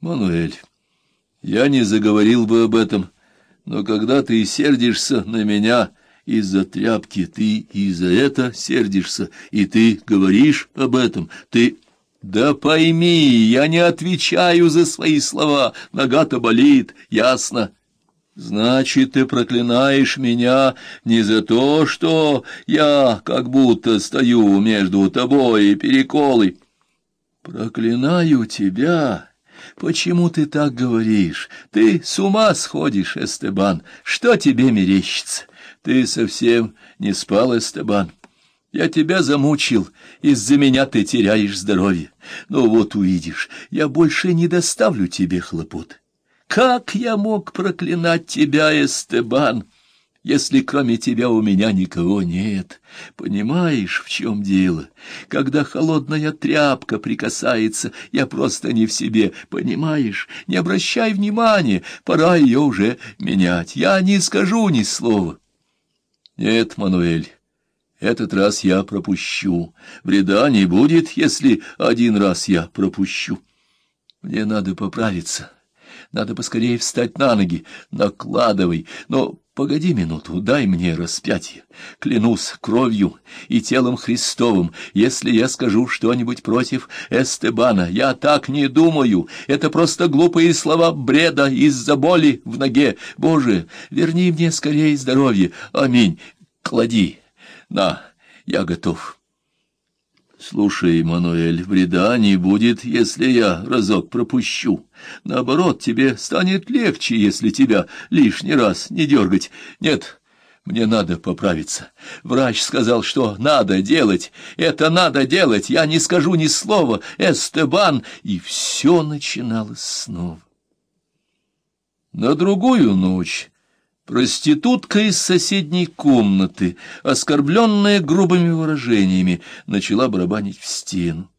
Мануэль, я не заговорил бы об этом, но когда ты сердишься на меня из-за тряпки, ты и за это сердишься, и ты говоришь об этом, ты... Да пойми, я не отвечаю за свои слова, нога-то болит, ясно? Значит, ты проклинаешь меня не за то, что я как будто стою между тобой и переколой. Проклинаю тебя. Почему ты так говоришь? Ты с ума сходишь, Эстебан. Что тебе мерещится? Ты совсем не спал, Эстебан. Я тебя замучил, из-за меня ты теряешь здоровье. Но ну вот увидишь, я больше не доставлю тебе хлопот. Как я мог проклинать тебя, Эстебан, если кроме тебя у меня никого нет? Понимаешь, в чем дело? Когда холодная тряпка прикасается, я просто не в себе, понимаешь? Не обращай внимания, пора ее уже менять. Я не скажу ни слова. Нет, Мануэль, этот раз я пропущу. Вреда не будет, если один раз я пропущу. Мне надо поправиться. Надо поскорее встать на ноги. Накладывай. Но погоди минуту, дай мне распятие. Клянусь кровью и телом Христовым, если я скажу что-нибудь против Эстебана. Я так не думаю. Это просто глупые слова бреда из-за боли в ноге. Боже, верни мне скорее здоровье. Аминь. Клади. На, я готов. Слушай, Мануэль, вреда не будет, если я разок пропущу. Наоборот, тебе станет легче, если тебя лишний раз не дергать. Нет, мне надо поправиться. Врач сказал, что надо делать. Это надо делать. Я не скажу ни слова. Эстебан. И все начиналось снова. На другую ночь Проститутка из соседней комнаты, оскорбленная грубыми выражениями, начала барабанить в стену.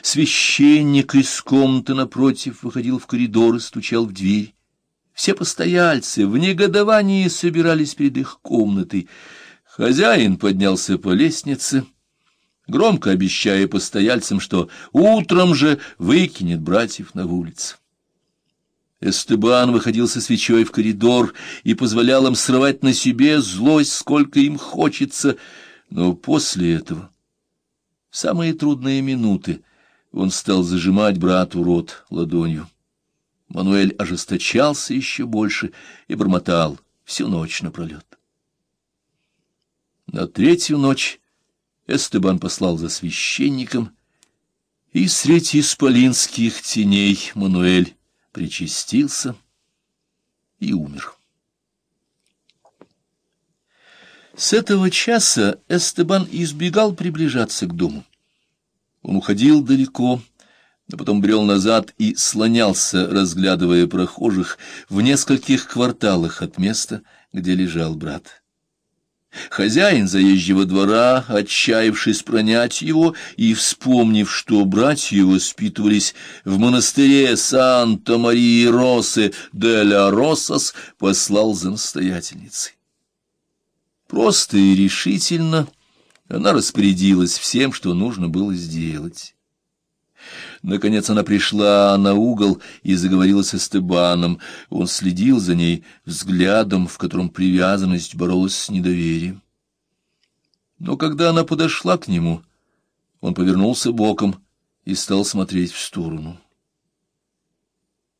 Священник из комнаты напротив выходил в коридор и стучал в дверь. Все постояльцы в негодовании собирались перед их комнатой. Хозяин поднялся по лестнице, громко обещая постояльцам, что утром же выкинет братьев на улицу. Эстебан выходил со свечой в коридор и позволял им срывать на себе злость, сколько им хочется. Но после этого, в самые трудные минуты, он стал зажимать брату рот ладонью. Мануэль ожесточался еще больше и бормотал всю ночь напролет. На третью ночь Эстебан послал за священником, и среди исполинских теней Мануэль причастился и умер. С этого часа Эстебан избегал приближаться к дому. Он уходил далеко, но потом брел назад и слонялся, разглядывая прохожих в нескольких кварталах от места, где лежал брат. Хозяин заезжего двора, отчаявшись пронять его и вспомнив, что братья воспитывались в монастыре Санта-Марии-Росе де ля послал за настоятельницей. Просто и решительно она распорядилась всем, что нужно было сделать. Наконец она пришла на угол и заговорила с Эстебаном. Он следил за ней взглядом, в котором привязанность боролась с недоверием. Но когда она подошла к нему, он повернулся боком и стал смотреть в сторону.